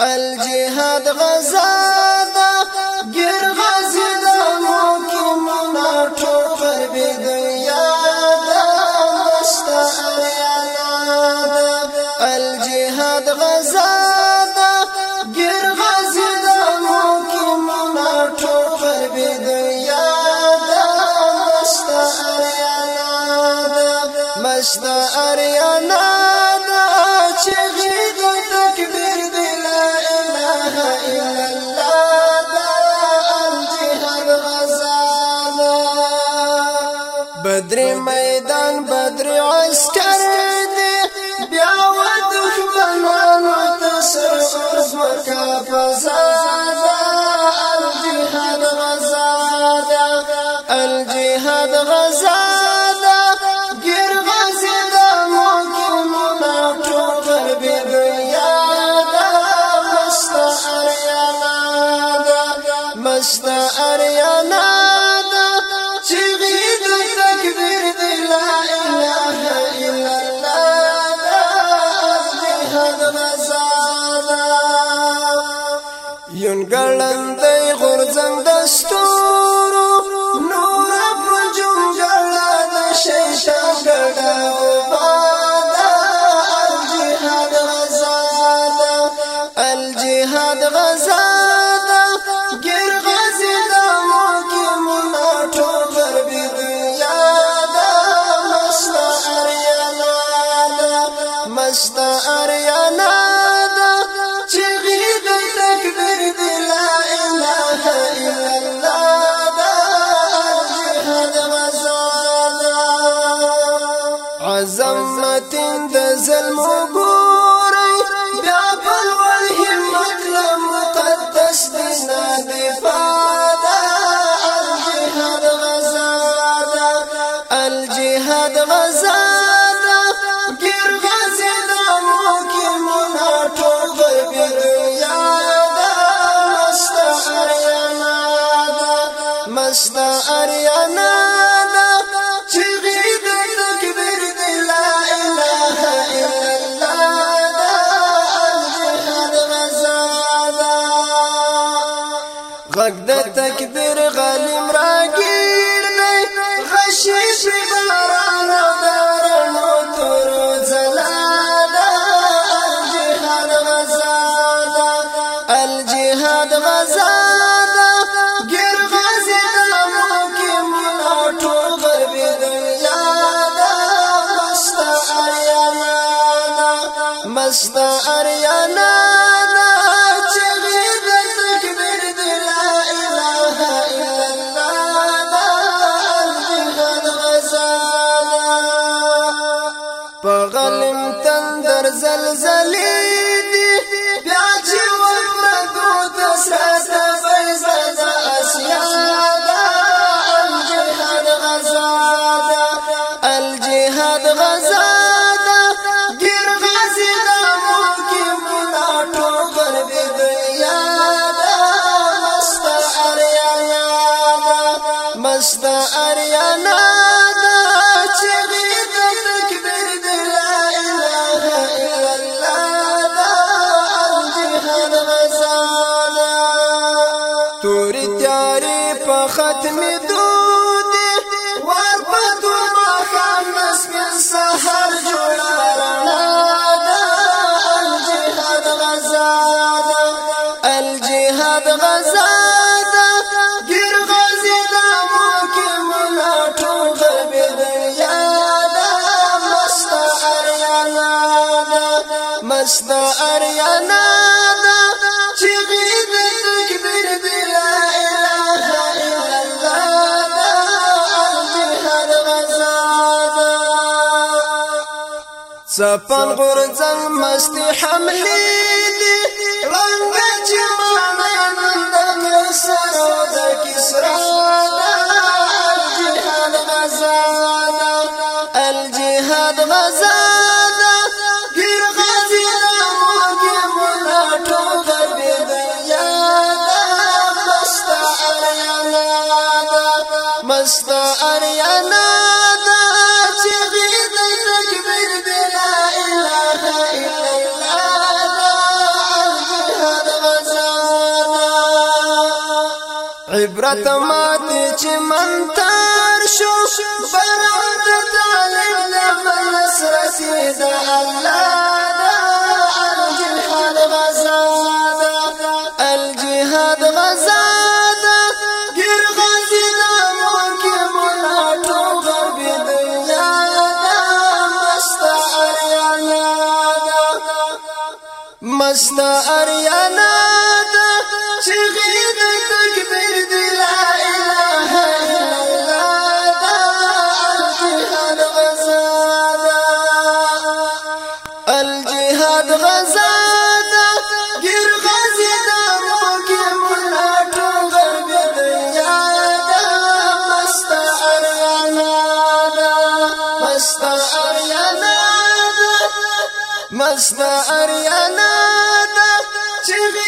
الجهاد غزادا ګر غزي د موکم نا ټول قلب دنیا دا مستعیانا الجهاد غزادا ګر غزي د موکم نا ټول قلب دنیا دا مستعیانا مستعیانا بدر میدان بدر عسكر دي بیا و دښمنانو تسر اوس ورکا فزار 勇敢面对，活出真我。ځل مو ګورئ بیا په لوړ همت له مقدس دین نه دفاع ده الجهاد غزا ده الجهاد غزا ده ګر غزې ده مو کې مونږ ټول بریا ده مست اریانا ده مست اریانا غږ د تکبیر غلیم راګیر دی غشي شي باران د رڼو تور زلال الجهاد غزادا الجهاد غزادا غیر غزي د ممکن او غرب دنیا دا مست اریانا مست اریانا زلزلې ختم دودي ور په مخام مسکن سحر جوړه رڼا ده الجهاد غزا ده الجهاد غزا ده ګر غزي ده ممکن ملا مست اریانا مست اریانا سپن غرزن مستی حملی دی رنگ جمانان د مصر او د کسرا الجهاد غزانا الجهاد غزانا غیر غازی موږه مولا ټوګر بی دیا مستا اریانا مستا اریانا عبرت ماتی چی من تار شو بیان در تعلیم لمن نسرسی دا اللہ دا الجهاد غزادا الجهاد غزادا گر غزی نامون کی ملاتو غرب دنیا دا مستا اریانا دا مستا اریانا دا چی غیر ولس د اریانا د چې